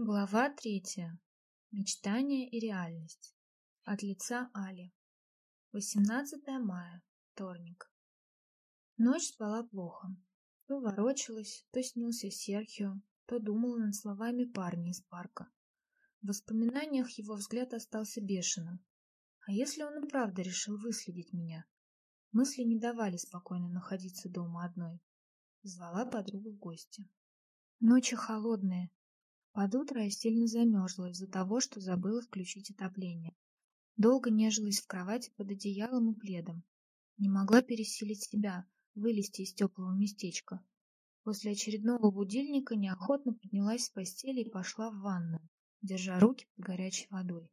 Глава третья. Мечтание и реальность. От лица Али. 18 мая. Вторник. Ночь спала плохо. То ворочалась, то снился Серхио, то думала над словами парня из парка. В воспоминаниях его взгляд остался бешеным. А если он и правда решил выследить меня? Мысли не давали спокойно находиться дома одной. Звала подругу в гости. Ночи холодные, под утро я сильно замерзла из-за того, что забыла включить отопление. Долго нежилась в кровати под одеялом и пледом. Не могла пересилить себя, вылезти из теплого местечка. После очередного будильника неохотно поднялась с постели и пошла в ванную, держа руки под горячей водой.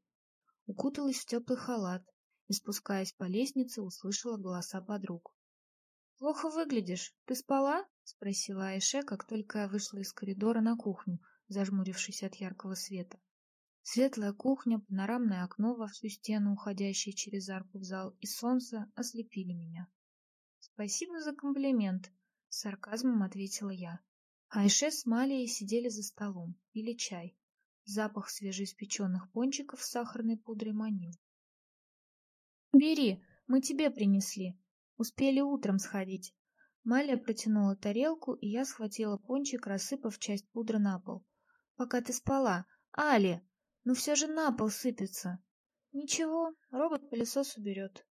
Укуталась в теплый халат и, спускаясь по лестнице, услышала голоса подруг. «Плохо выглядишь. Ты спала?» — спросила Айше, как только я вышла из коридора на кухню, зажмурившись от яркого света. Светлая кухня, панорамное окно во всю стену, уходящее через арку в зал, и солнце ослепили меня. «Спасибо за комплимент», — с сарказмом ответила я. Айше с Малией сидели за столом, пили чай. Запах свежеиспеченных пончиков с сахарной пудрой манил. «Бери, мы тебе принесли. Успели утром сходить». Малия протянула тарелку, и я схватила пончик, рассыпав часть пудры на пол пока ты спала. Али, ну все же на пол сыпется. Ничего, робот-пылесос уберет.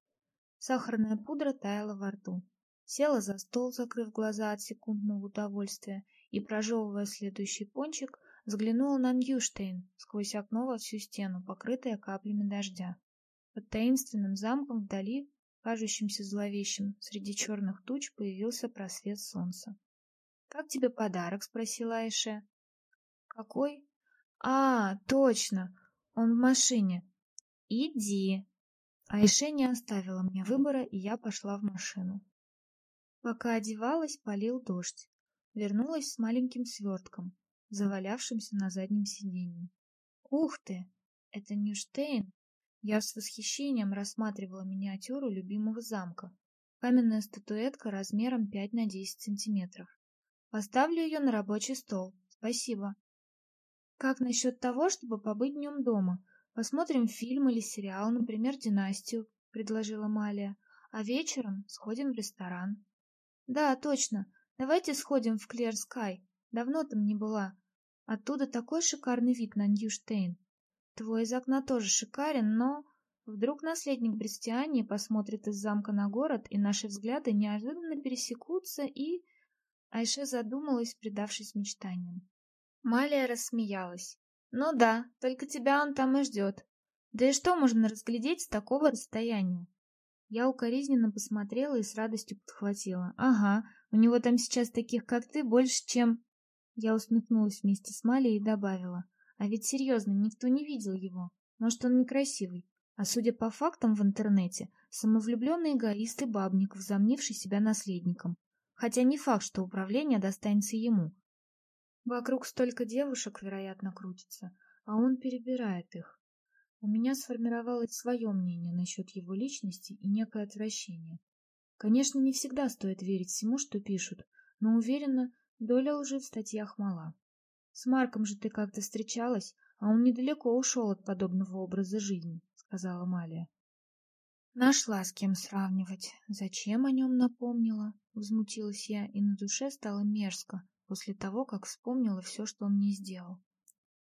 Сахарная пудра таяла во рту. Села за стол, закрыв глаза от секундного удовольствия, и, прожевывая следующий пончик, взглянула на Ньюштейн сквозь окно во всю стену, покрытое каплями дождя. Под таинственным замком вдали, кажущимся зловещим, среди черных туч появился просвет солнца. «Как тебе подарок?» — спросила Айше. Какой? А, точно. Он в машине. Иди. Айше не оставила мне выбора, и я пошла в машину. Пока одевалась, полил дождь. Вернулась с маленьким свертком, завалявшимся на заднем сиденье. Ух ты! Это Ньюштейн! Я с восхищением рассматривала миниатюру любимого замка. Каменная статуэтка размером 5 на 10 сантиметров. Поставлю ее на рабочий стол. Спасибо. Как насчет того, чтобы побыть днем дома? Посмотрим фильм или сериал, например, «Династию», — предложила Малия. А вечером сходим в ресторан. Да, точно. Давайте сходим в Клер Скай. Давно там не была. Оттуда такой шикарный вид на Ньюштейн. Твой из окна тоже шикарен, но... Вдруг наследник Брестиании посмотрит из замка на город, и наши взгляды неожиданно пересекутся, и... Айше задумалась, предавшись мечтаниям. Малия рассмеялась. «Ну да, только тебя он там и ждет. Да и что можно разглядеть с такого расстояния?» Я укоризненно посмотрела и с радостью подхватила. «Ага, у него там сейчас таких, как ты, больше, чем...» Я усмехнулась вместе с Малией и добавила. «А ведь серьезно, никто не видел его. Может, он некрасивый. А судя по фактам в интернете, самовлюбленный эгоист и бабник, возомнивший себя наследником. Хотя не факт, что управление достанется ему. Вокруг столько девушек, вероятно, крутится, а он перебирает их. У меня сформировалось свое мнение насчет его личности и некое отвращение. Конечно, не всегда стоит верить всему, что пишут, но уверена, доля лжи в статьях мала. С Марком же ты как-то встречалась, а он недалеко ушел от подобного образа жизни, сказала Малия. Нашла с кем сравнивать. Зачем о нем напомнила? Возмутилась я, и на душе стало мерзко, после того, как вспомнила все, что он мне сделал.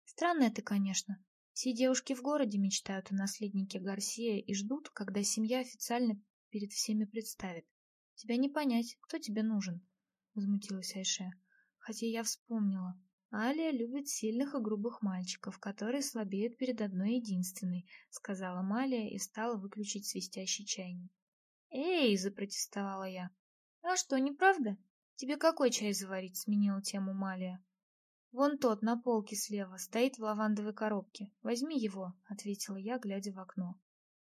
Странно это, конечно. Все девушки в городе мечтают о наследнике Гарсия и ждут, когда семья официально перед всеми представит. Тебя не понять, кто тебе нужен, возмутилась Айше. Хотя я вспомнила. Алия любит сильных и грубых мальчиков, которые слабеют перед одной единственной, сказала Малия и стала выключить свистящий чайник. Эй, запротестовала я. А что, неправда? «Тебе какой чай заварить?» — сменила тему Малия. «Вон тот, на полке слева, стоит в лавандовой коробке. Возьми его», — ответила я, глядя в окно.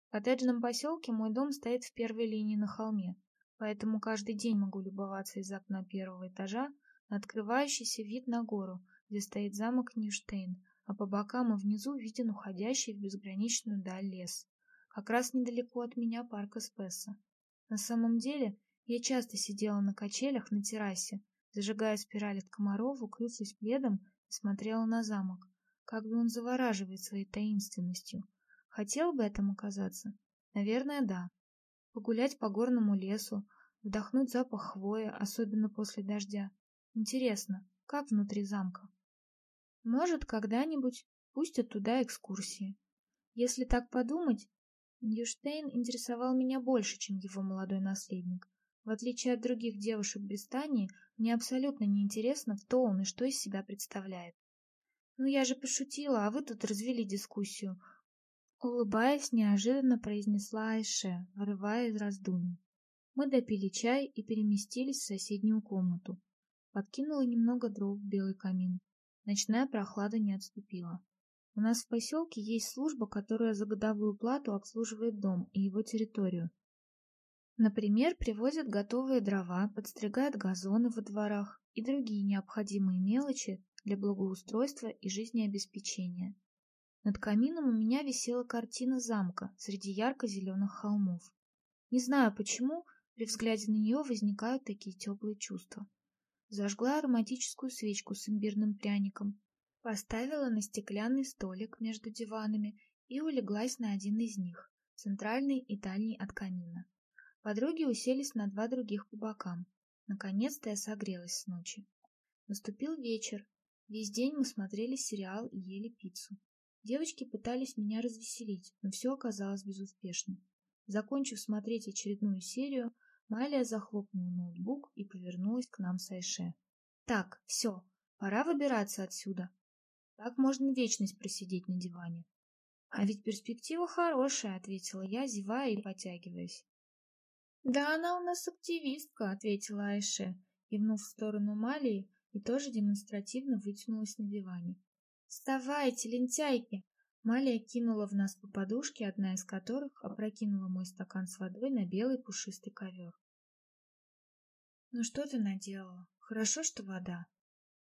В коттеджном поселке мой дом стоит в первой линии на холме, поэтому каждый день могу любоваться из окна первого этажа на открывающийся вид на гору, где стоит замок Ньюштейн, а по бокам и внизу виден уходящий в безграничную даль лес. Как раз недалеко от меня парк Эспессо. На самом деле, я часто сидела на качелях на террасе, зажигая спираль от комаров, укрывшись пледом и смотрела на замок, как бы он завораживает своей таинственностью. Хотел бы этому казаться? Наверное, да. Погулять по горному лесу, вдохнуть запах хвои, особенно после дождя. Интересно, как внутри замка? Может, когда-нибудь пустят туда экскурсии. Если так подумать, Ньюштейн интересовал меня больше, чем его молодой наследник. В отличие от других девушек Британии, мне абсолютно не интересно, кто он и что из себя представляет. Ну я же пошутила, а вы тут развели дискуссию. Улыбаясь, неожиданно произнесла Айше, вырывая из раздумий. Мы допили чай и переместились в соседнюю комнату. Подкинула немного дров в белый камин. Ночная прохлада не отступила. У нас в поселке есть служба, которая за годовую плату обслуживает дом и его территорию. Например, привозят готовые дрова, подстригают газоны во дворах и другие необходимые мелочи для благоустройства и жизнеобеспечения. Над камином у меня висела картина замка среди ярко-зеленых холмов. Не знаю почему, при взгляде на нее возникают такие теплые чувства. Зажгла ароматическую свечку с имбирным пряником, Поставила на стеклянный столик между диванами и улеглась на один из них, центральный и дальний от камина. Подруги уселись на два других по бокам. Наконец-то я согрелась с ночи. Наступил вечер. Весь день мы смотрели сериал и ели пиццу. Девочки пытались меня развеселить, но все оказалось безуспешно. Закончив смотреть очередную серию, Малия захлопнула ноутбук и повернулась к нам с Айше. «Так, все, пора выбираться отсюда. Так можно вечность просидеть на диване. А ведь перспектива хорошая, ответила я, зевая и потягиваясь. Да она у нас активистка, ответила Айше, кивнув в сторону Малии и тоже демонстративно вытянулась на диване. Вставайте, лентяйки! Малия кинула в нас по подушке, одна из которых опрокинула мой стакан с водой на белый пушистый ковер. Ну что ты наделала? Хорошо, что вода.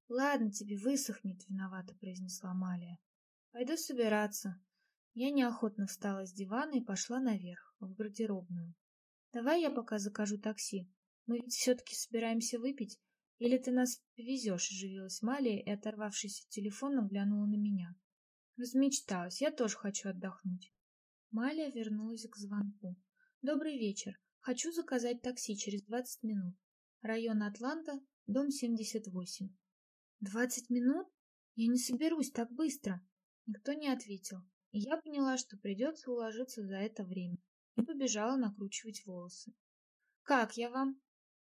Ладно, тебе высохнет, виновато произнесла Малия. Пойду собираться. Я неохотно встала с дивана и пошла наверх, в гардеробную. Давай я пока закажу такси. Мы ведь все-таки собираемся выпить. Или ты нас повезешь, оживилась Малия и, оторвавшись от телефона, глянула на меня. Размечталась, я тоже хочу отдохнуть. Малия вернулась к звонку. Добрый вечер. Хочу заказать такси через двадцать минут. Район Атланта, дом семьдесят восемь. «Двадцать минут? Я не соберусь так быстро!» Никто не ответил, и я поняла, что придется уложиться за это время, и побежала накручивать волосы. «Как я вам?»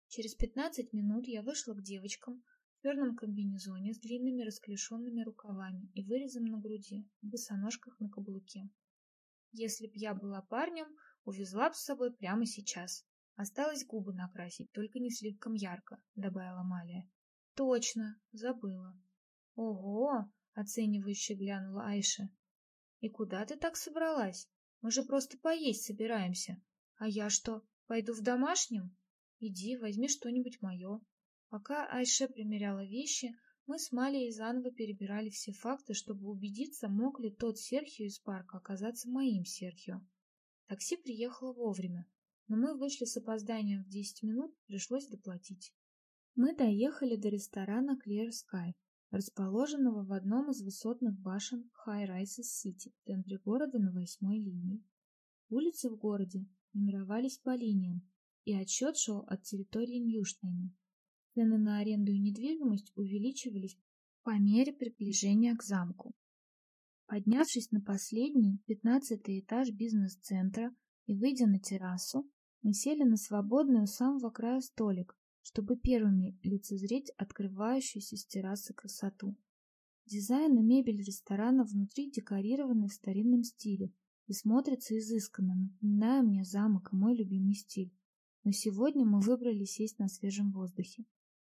Через пятнадцать минут я вышла к девочкам в черном комбинезоне с длинными расклешенными рукавами и вырезом на груди, в босоножках на каблуке. Если б я была парнем, увезла б с собой прямо сейчас. Осталось губы накрасить, только не слишком ярко, добавила Малия. Точно, забыла. Ого, оценивающе глянула Айша. И куда ты так собралась? Мы же просто поесть собираемся. А я что, пойду в домашнем? Иди, возьми что-нибудь мое. Пока Айше примеряла вещи, мы с Малией заново перебирали все факты, чтобы убедиться, мог ли тот Серхио из парка оказаться моим Серхио. Такси приехало вовремя, но мы вышли с опозданием в 10 минут, пришлось доплатить. Мы доехали до ресторана Clear Sky, расположенного в одном из высотных башен High Rises City в центре города на восьмой линии. Улицы в городе нумеровались по линиям, и отсчет шел от территории Ньюштейна. Цены на аренду и недвижимость увеличивались по мере приближения к замку. Поднявшись на последний, пятнадцатый этаж бизнес-центра и выйдя на террасу, мы сели на свободный у самого края столик, чтобы первыми лицезреть открывающуюся с террасы красоту. Дизайн и мебель ресторана внутри декорированы в старинном стиле и смотрятся изысканно, напоминая мне замок и мой любимый стиль. Но сегодня мы выбрали сесть на свежем воздухе.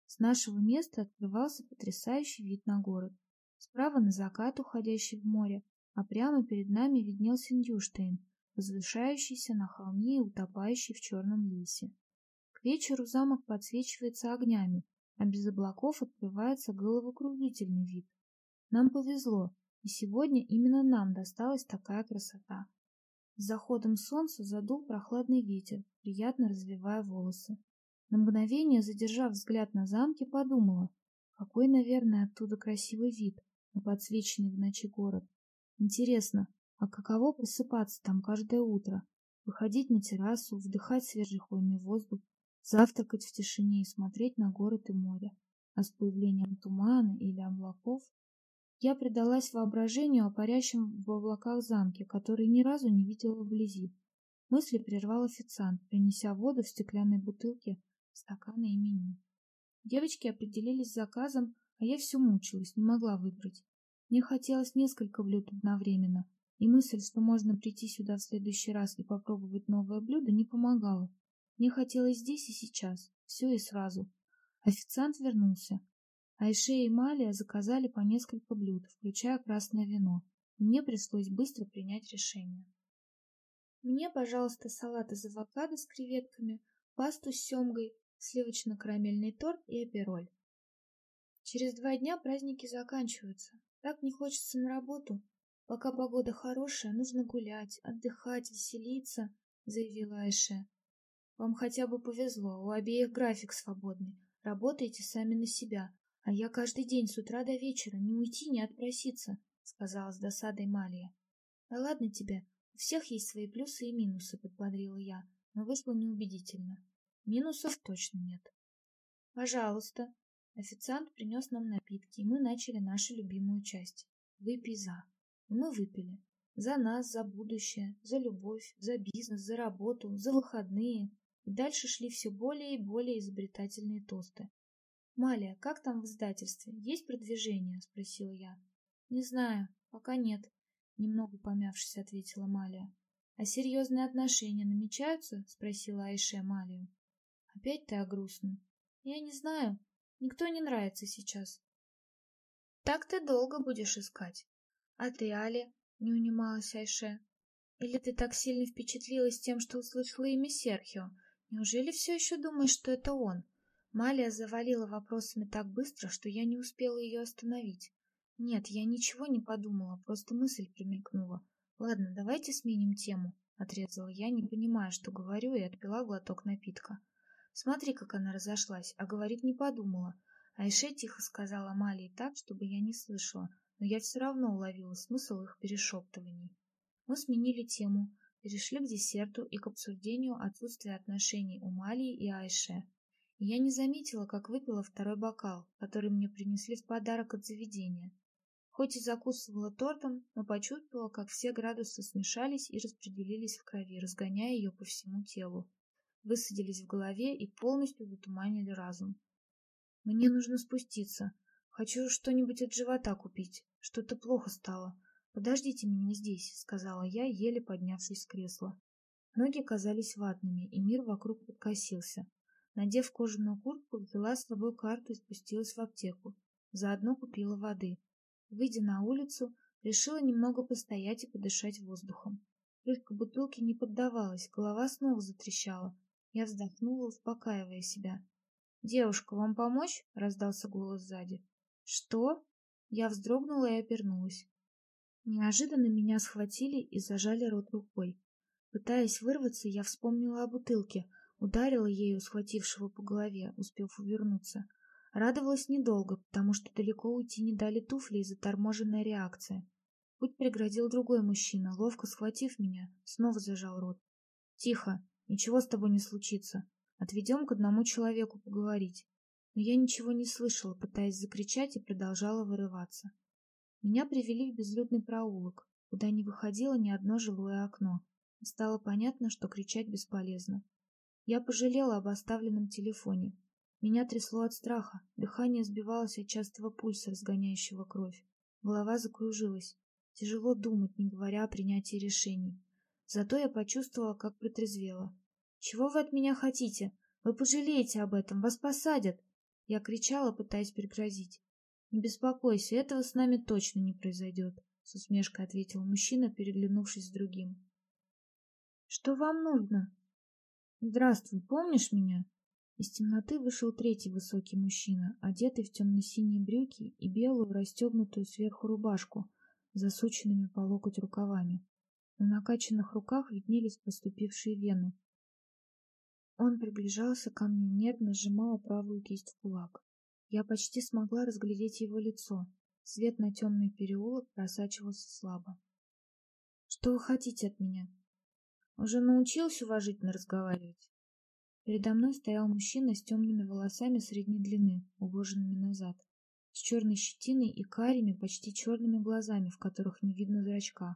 С нашего места открывался потрясающий вид на город. Справа на закат, уходящий в море, а прямо перед нами виднелся Ньюштейн, возвышающийся на холме и утопающий в черном лесе. К вечеру замок подсвечивается огнями, а без облаков открывается головокружительный вид. Нам повезло, и сегодня именно нам досталась такая красота. С заходом солнца задул прохладный ветер, приятно развивая волосы. На мгновение, задержав взгляд на замке, подумала, какой, наверное, оттуда красивый вид, на подсвеченный в ночи город. Интересно, а каково просыпаться там каждое утро, выходить на террасу, вдыхать свежий хвойный воздух, завтракать в тишине и смотреть на город и море, а с появлением тумана или облаков я предалась воображению о парящем в облаках замке, который ни разу не видела вблизи. Мысли прервал официант, принеся воду в стеклянной бутылке, стаканы и меню. Девочки определились с заказом, а я все мучилась, не могла выбрать. Мне хотелось несколько блюд одновременно, и мысль, что можно прийти сюда в следующий раз и попробовать новое блюдо, не помогала. Мне хотелось здесь и сейчас, все и сразу. Официант вернулся. Айше и Малия заказали по несколько блюд, включая красное вино. Мне пришлось быстро принять решение. Мне, пожалуйста, салат из авокадо с креветками, пасту с семгой, сливочно-карамельный торт и апероль. Через два дня праздники заканчиваются. Так не хочется на работу. Пока погода хорошая, нужно гулять, отдыхать, веселиться, заявила Айше. Вам хотя бы повезло, у обеих график свободный. Работаете сами на себя, а я каждый день с утра до вечера не уйти, не отпроситься, сказала с досадой Малия. Да ладно тебе, у всех есть свои плюсы и минусы, подбодрила я, но вышло неубедительно. Минусов точно нет. Пожалуйста. Официант принес нам напитки, и мы начали нашу любимую часть. Выпей за. И мы выпили. За нас, за будущее, за любовь, за бизнес, за работу, за выходные. И дальше шли все более и более изобретательные тосты. «Малия, как там в издательстве? Есть продвижение?» — спросила я. «Не знаю, пока нет», — немного помявшись, ответила Малия. «А серьезные отношения намечаются?» — спросила Айше Малию. «Опять ты о грустном?» «Я не знаю. Никто не нравится сейчас». «Так ты долго будешь искать. А ты, Али?» — не унималась Айше. «Или ты так сильно впечатлилась тем, что услышала имя Серхио? Неужели все еще думаешь, что это он?» Малия завалила вопросами так быстро, что я не успела ее остановить. Нет, я ничего не подумала, просто мысль примелькнула. Ладно, давайте сменим тему, отрезала я, не понимая, что говорю, и отпила глоток напитка. Смотри, как она разошлась, а говорить не подумала. Айше тихо сказала Малии так, чтобы я не слышала, но я все равно уловила смысл их перешептываний. Мы сменили тему, перешли к десерту и к обсуждению отсутствия отношений у Малии и Айше я не заметила, как выпила второй бокал, который мне принесли в подарок от заведения. Хоть и закусывала тортом, но почувствовала, как все градусы смешались и распределились в крови, разгоняя ее по всему телу. Высадились в голове и полностью затуманили разум. Мне нужно спуститься. Хочу что-нибудь от живота купить. Что-то плохо стало. Подождите меня здесь, сказала я, еле поднявшись с кресла. Ноги казались ватными, и мир вокруг подкосился. Надев кожаную куртку, взяла с собой карту и спустилась в аптеку. Заодно купила воды. Выйдя на улицу, решила немного постоять и подышать воздухом. Крышка бутылки не поддавалась, голова снова затрещала. Я вздохнула, успокаивая себя. «Девушка, вам помочь?» — раздался голос сзади. «Что?» Я вздрогнула и обернулась. Неожиданно меня схватили и зажали рот рукой. Пытаясь вырваться, я вспомнила о бутылке, Ударила ею схватившего по голове, успев увернуться. Радовалась недолго, потому что далеко уйти не дали туфли и заторможенная реакция. Путь преградил другой мужчина, ловко схватив меня, снова зажал рот. «Тихо, ничего с тобой не случится. Отведем к одному человеку поговорить». Но я ничего не слышала, пытаясь закричать и продолжала вырываться. Меня привели в безлюдный проулок, куда не выходило ни одно жилое окно. Стало понятно, что кричать бесполезно. Я пожалела об оставленном телефоне. Меня трясло от страха, дыхание сбивалось от частого пульса, разгоняющего кровь. Голова закружилась. Тяжело думать, не говоря о принятии решений. Зато я почувствовала, как протрезвела. «Чего вы от меня хотите? Вы пожалеете об этом, вас посадят!» Я кричала, пытаясь пригрозить. «Не беспокойся, этого с нами точно не произойдет», — с усмешкой ответил мужчина, переглянувшись с другим. «Что вам нужно?» «Здравствуй, помнишь меня?» Из темноты вышел третий высокий мужчина, одетый в темно-синие брюки и белую расстегнутую сверху рубашку, засученными по локоть рукавами. На накачанных руках виднелись поступившие вены. Он приближался ко мне, нервно сжимая правую кисть в кулак. Я почти смогла разглядеть его лицо. Свет на темный переулок просачивался слабо. «Что вы хотите от меня?» «Уже научился уважительно разговаривать?» Передо мной стоял мужчина с темными волосами средней длины, уложенными назад, с черной щетиной и карими, почти черными глазами, в которых не видно зрачка.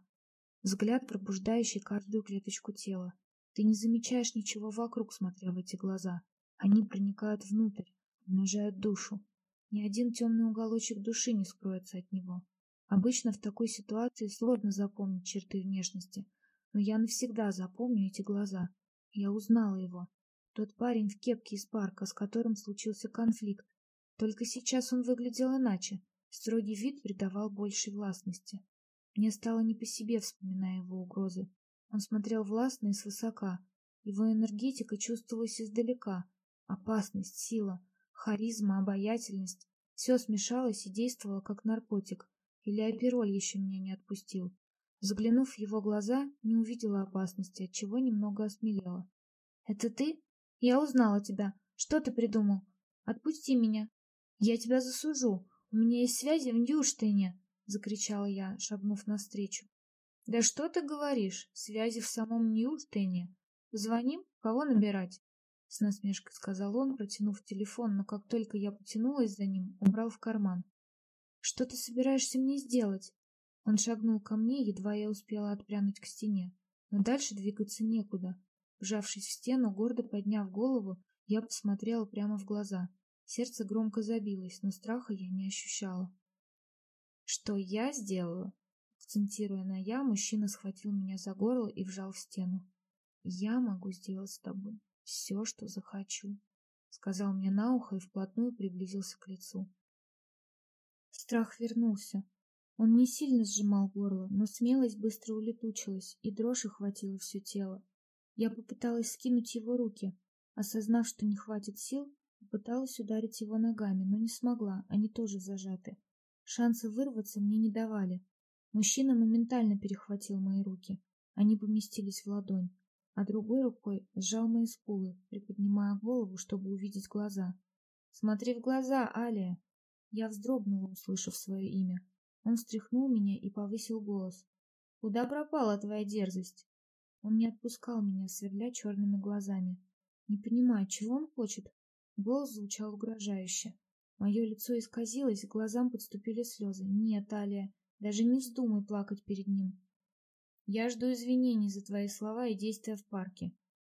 Взгляд, пробуждающий каждую клеточку тела. Ты не замечаешь ничего вокруг, смотря в эти глаза. Они проникают внутрь, обнажают душу. Ни один темный уголочек души не скроется от него. Обычно в такой ситуации сложно запомнить черты внешности, но я навсегда запомню эти глаза. Я узнала его. Тот парень в кепке из парка, с которым случился конфликт. Только сейчас он выглядел иначе. Строгий вид придавал большей властности. Мне стало не по себе, вспоминая его угрозы. Он смотрел властно и свысока. Его энергетика чувствовалась издалека. Опасность, сила, харизма, обаятельность. Все смешалось и действовало как наркотик. Или апероль еще меня не отпустил. Заглянув в его глаза, не увидела опасности, отчего немного осмелела. «Это ты? Я узнала тебя. Что ты придумал? Отпусти меня. Я тебя засужу. У меня есть связи в Ньюштейне!» — закричала я, шагнув навстречу. Да что ты говоришь? Связи в самом Ньюстене. Звоним? Кого набирать? С насмешкой сказал он, протянув телефон, но как только я потянулась за ним, убрал в карман. Что ты собираешься мне сделать? Он шагнул ко мне, едва я успела отпрянуть к стене. Но дальше двигаться некуда. Вжавшись в стену, гордо подняв голову, я посмотрела прямо в глаза. Сердце громко забилось, но страха я не ощущала. Что я сделаю? Акцентируя на «я», мужчина схватил меня за горло и вжал в стену. «Я могу сделать с тобой все, что захочу», — сказал мне на ухо и вплотную приблизился к лицу. Страх вернулся. Он не сильно сжимал горло, но смелость быстро улетучилась, и дрожь охватила все тело. Я попыталась скинуть его руки. Осознав, что не хватит сил, попыталась ударить его ногами, но не смогла, они тоже зажаты. Шанса вырваться мне не давали. Мужчина моментально перехватил мои руки. Они поместились в ладонь, а другой рукой сжал мои скулы, приподнимая голову, чтобы увидеть глаза. «Смотри в глаза, Алия!» Я вздрогнула, услышав свое имя. Он встряхнул меня и повысил голос. «Куда пропала твоя дерзость?» Он не отпускал меня, сверля черными глазами. Не понимая, чего он хочет. Голос звучал угрожающе. Мое лицо исказилось, к глазам подступили слезы. «Нет, Алия, даже не вздумай плакать перед ним. Я жду извинений за твои слова и действия в парке.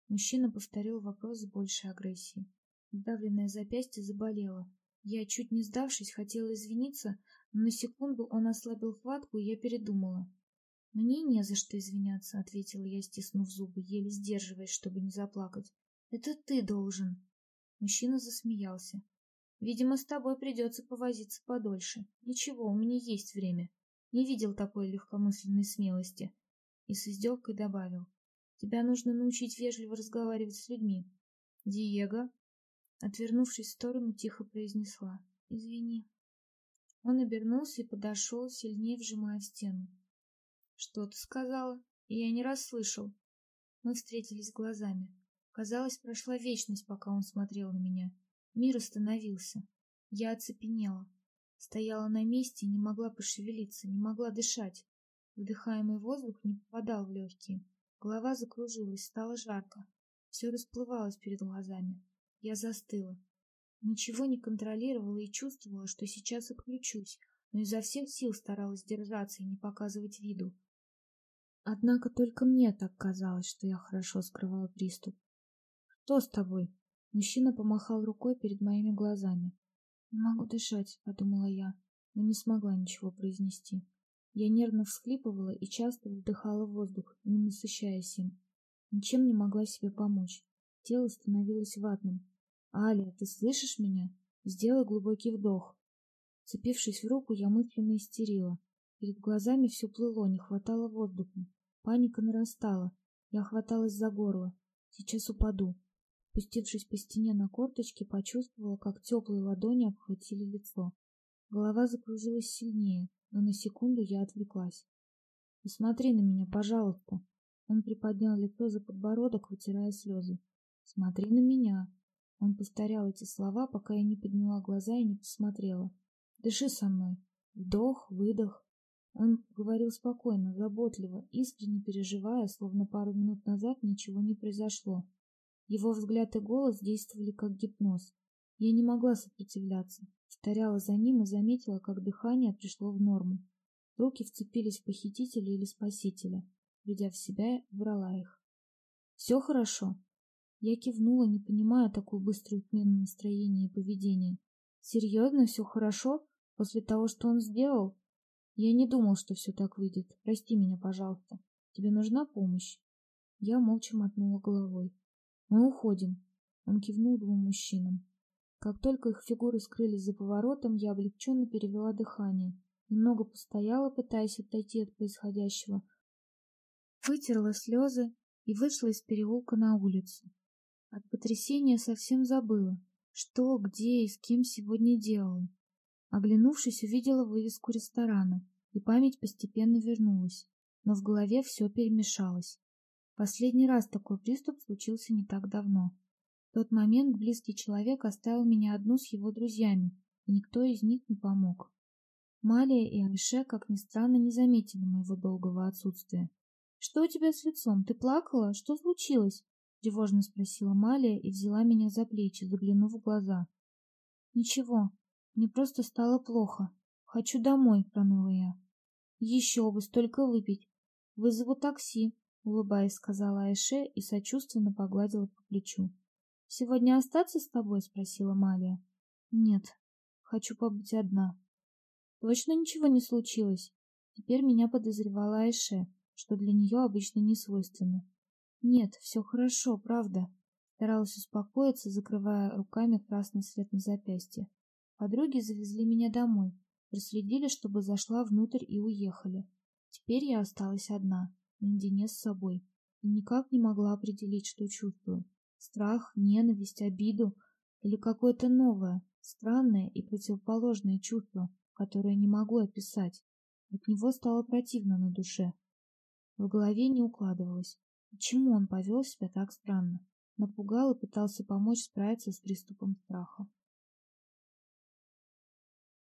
Мужчина повторил вопрос с большей агрессией. Сдавленное запястье заболело. Я, чуть не сдавшись, хотела извиниться, но на секунду он ослабил хватку, и я передумала. «Мне не за что извиняться», — ответила я, стиснув зубы, еле сдерживаясь, чтобы не заплакать. «Это ты должен». Мужчина засмеялся. «Видимо, с тобой придется повозиться подольше. Ничего, у меня есть время. Не видел такой легкомысленной смелости. И с издевкой добавил. Тебя нужно научить вежливо разговаривать с людьми. Диего, отвернувшись в сторону, тихо произнесла. Извини. Он обернулся и подошел, сильнее вжимая стену. Что ты сказала? Я не расслышал. Мы встретились глазами. Казалось, прошла вечность, пока он смотрел на меня. Мир остановился. Я оцепенела. Стояла на месте и не могла пошевелиться, не могла дышать. Вдыхаемый воздух не попадал в легкие. Голова закружилась, стало жарко. Все расплывалось перед глазами. Я застыла. Ничего не контролировала и чувствовала, что сейчас отключусь, но изо всех сил старалась держаться и не показывать виду. Однако только мне так казалось, что я хорошо скрывала приступ. «Что с тобой?» Мужчина помахал рукой перед моими глазами. «Не могу дышать», — подумала я, но не смогла ничего произнести. Я нервно всхлипывала и часто вдыхала воздух, не насыщаясь им. Ничем не могла себе помочь. Тело становилось ватным. «Аля, ты слышишь меня? Сделай глубокий вдох». Цепившись в руку, я мысленно истерила. Перед глазами все плыло, не хватало воздуха. Паника нарастала. Я хваталась за горло. Сейчас упаду. Спустившись по стене на корточки, почувствовала, как теплые ладони обхватили лицо. Голова закружилась сильнее, но на секунду я отвлеклась. «Посмотри на меня, пожалуйста!» Он приподнял лицо за подбородок, вытирая слезы. «Смотри на меня!» Он повторял эти слова, пока я не подняла глаза и не посмотрела. «Дыши со мной!» Вдох, выдох. Он говорил спокойно, заботливо, искренне переживая, словно пару минут назад ничего не произошло. Его взгляд и голос действовали как гипноз. Я не могла сопротивляться, повторяла за ним и заметила, как дыхание пришло в норму. Руки вцепились в похитителя или спасителя. Придя в себя, врала их. «Все хорошо?» Я кивнула, не понимая такую быструю смену настроения и поведения. «Серьезно, все хорошо? После того, что он сделал?» Я не думал, что все так выйдет. Прости меня, пожалуйста. Тебе нужна помощь? Я молча мотнула головой. Мы уходим. Он кивнул двум мужчинам. Как только их фигуры скрылись за поворотом, я облегченно перевела дыхание. Немного постояла, пытаясь отойти от происходящего. Вытерла слезы и вышла из переулка на улицу. От потрясения совсем забыла, что, где и с кем сегодня делала. Оглянувшись, увидела вывеску ресторана, и память постепенно вернулась, но в голове все перемешалось. Последний раз такой приступ случился не так давно. В тот момент близкий человек оставил меня одну с его друзьями, и никто из них не помог. Малия и Айше, как ни странно, не заметили моего долгого отсутствия. «Что у тебя с лицом? Ты плакала? Что случилось?» — тревожно спросила Малия и взяла меня за плечи, заглянув в глаза. «Ничего, мне просто стало плохо. Хочу домой, проныла я. Еще бы, столько выпить. Вызову такси, улыбаясь, сказала Айше и сочувственно погладила по плечу. Сегодня остаться с тобой? спросила Малия. Нет, хочу побыть одна. Точно ничего не случилось? Теперь меня подозревала Айше, что для нее обычно не свойственно. Нет, все хорошо, правда. Старалась успокоиться, закрывая руками красный след на запястье. Подруги завезли меня домой, проследили, чтобы зашла внутрь и уехали. Теперь я осталась одна, наедине с собой, и никак не могла определить, что чувствую. Страх, ненависть, обиду или какое-то новое, странное и противоположное чувство, которое не могу описать. От него стало противно на душе. В голове не укладывалось, почему он повел себя так странно. Напугал и пытался помочь справиться с приступом страха.